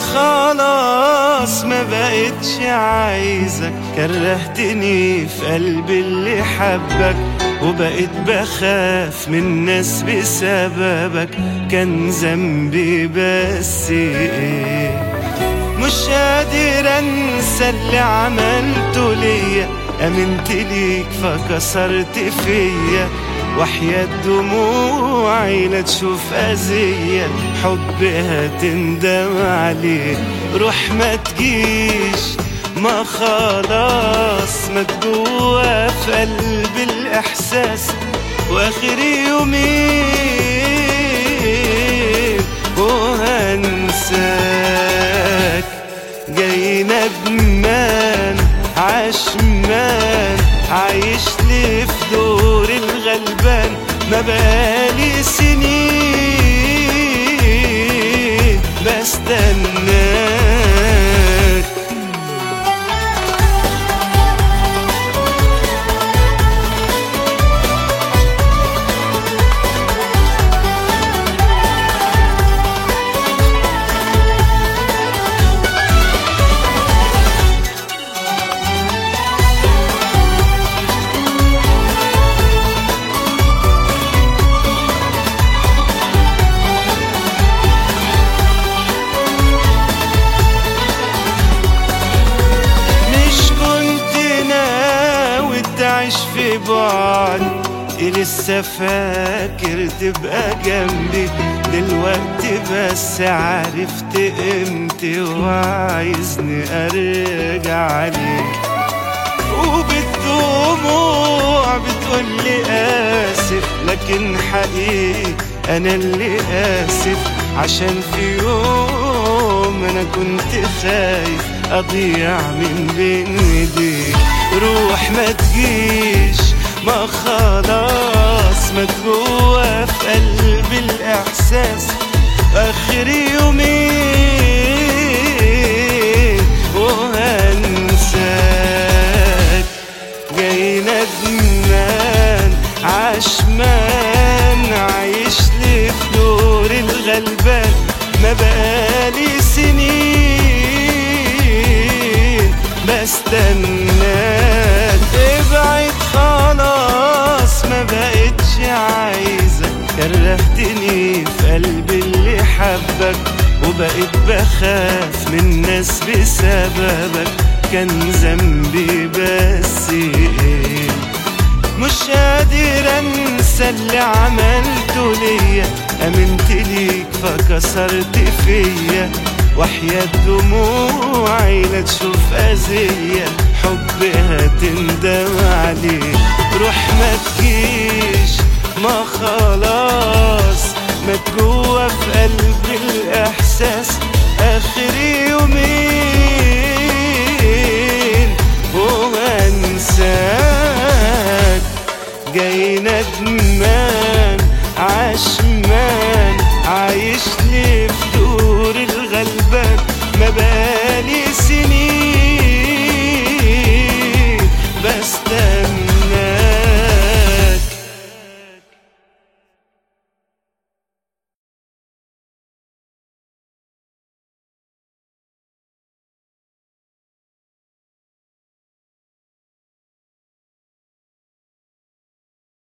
خلاص ما بقتش عايزك. كرهتني في قلبي اللي حبك وبقيت بخاف من الناس بسببك. كان ذنبي بس إيه؟ مش قادر أنسى اللي عملته ليا. آمنت ليك فكسرت فيا. وحياة دموعي لا تشوف أذية حبها تندم عليه. روح ما تجيش ما خلاص ما جوا في قلبي الإحساس. وآخر يومين وهنساك. جاي ندمان عشمان عايش لي في دور الغلبان ما بعد لسه فاكر تبقى جنبي. دلوقتي بس عرفت قيمتي وعايزني أرجع ليك وبالدموع بتقولي آسف لكن حقيقي أنا اللي آسف. عشان في يوم أنا كنت خايف أضيع من بين إيديك. روح ما تجيش ما خلاص جوا في قلبي الإحساس. آخر يومين وهنساك. جاي ندمان عشمان عايش لي في دور الغلبان. ما بقالي سنين بستناك. عايزك كرهتني في قلبي اللي حبك وبقيت بخاف من الناس بسببك. كان ذنبي بس إيه؟ مش قادر أنسى اللي عملته ليا. آمنت ليك فكسرت فيا. وحياة دموعي لا تشوف أذية. حبها تندم عليه روح ما تجيش. ما خلاص ما جوا في قلبي الإحساس. آخر يومين وانساك جاي